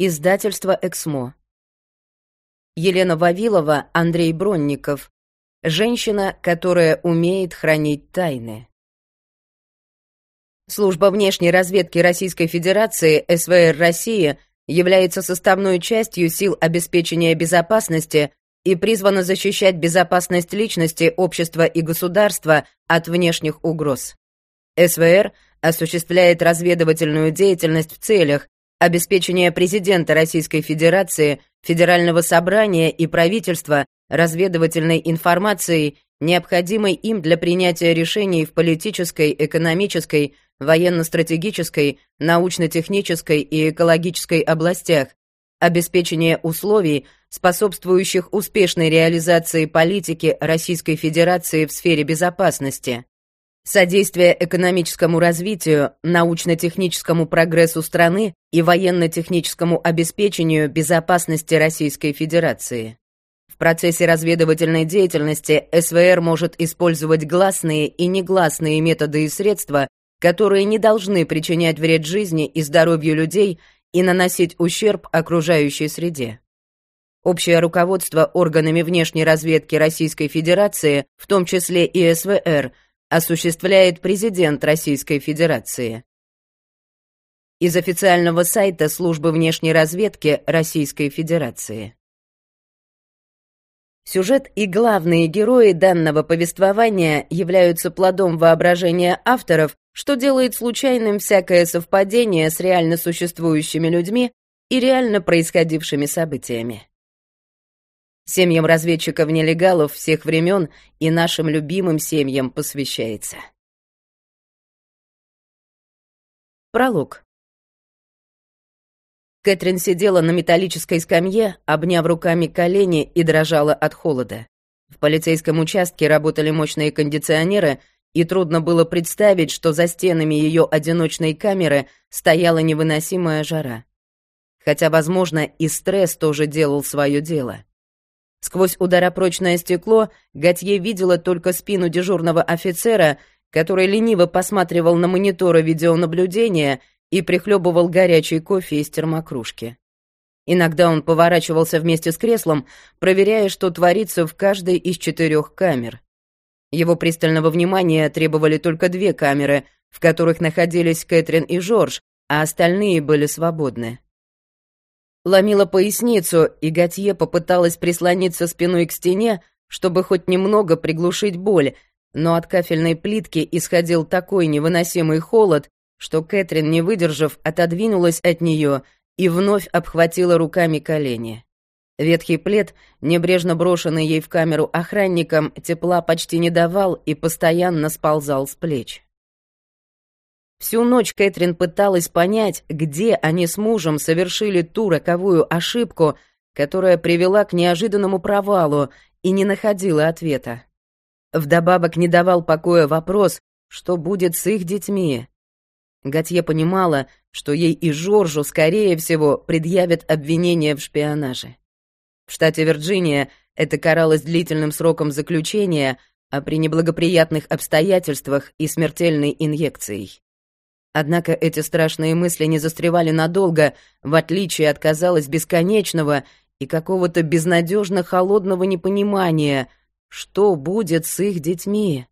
Издательство «Эксмо». Елена Вавилова, Андрей Бронников. Женщина, которая умеет хранить тайны. Служба внешней разведки Российской Федерации СВР России является составной частью сил обеспечения безопасности и призвана защищать безопасность личности, общества и государства от внешних угроз. СВР осуществляет разведывательную деятельность в целях обеспечения президента Российской Федерации, Федерального собрания и правительства разведывательной информацией, необходимой им для принятия решений в политической, экономической, военно-стратегической, научно-технической и экологической областях, обеспечение условий, способствующих успешной реализации политики Российской Федерации в сфере безопасности, содействие экономическому развитию, научно-техническому прогрессу страны и военно-техническому обеспечению безопасности Российской Федерации. В процессе разведывательной деятельности СВР может использовать гласные и негласные методы и средства, которые не должны причинять вред жизни и здоровью людей и наносить ущерб окружающей среде. Общее руководство органами внешней разведки Российской Федерации, в том числе и СВР – осуществляет президент Российской Федерации. Из официального сайта Службы внешней разведки Российской Федерации. Сюжет и главные герои данного повествования являются плодом воображения авторов, что делает случайным всякое совпадение с реально существующими людьми и реально происходившими событиями семьям разведчиков-нелегалов всех времен и нашим любимым семьям посвящается. Пролог. Кэтрин сидела на металлической скамье, обняв руками колени и дрожала от холода. В полицейском участке работали мощные кондиционеры, и трудно было представить, что за стенами ее одиночной камеры стояла невыносимая жара. Хотя, возможно, и стресс тоже делал свое дело. Сквозь ударопрочное стекло Готье видела только спину дежурного офицера, который лениво посматривал на мониторы видеонаблюдения и прихлебывал горячий кофе из термокружки. Иногда он поворачивался вместе с креслом, проверяя, что творится в каждой из четырех камер. Его пристального внимания требовали только две камеры, в которых находились Кэтрин и Жорж, а остальные были свободны. Ломила поясницу, и Готье попыталась прислониться спиной к стене, чтобы хоть немного приглушить боль, но от кафельной плитки исходил такой невыносимый холод, что Кэтрин, не выдержав, отодвинулась от нее и вновь обхватила руками колени. Ветхий плед, небрежно брошенный ей в камеру охранником, тепла почти не давал и постоянно сползал с плеч. Всю ночь Кэтрин пыталась понять, где они с мужем совершили ту роковую ошибку, которая привела к неожиданному провалу, и не находила ответа. Вдобавок не давал покоя вопрос, что будет с их детьми. Готье понимала, что ей и Жоржу, скорее всего, предъявят обвинение в шпионаже. В штате Вирджиния это каралось длительным сроком заключения, а при неблагоприятных обстоятельствах и смертельной инъекцией. Однако эти страшные мысли не застревали надолго, в отличие от, казалось, бесконечного и какого-то безнадежно холодного непонимания, что будет с их детьми.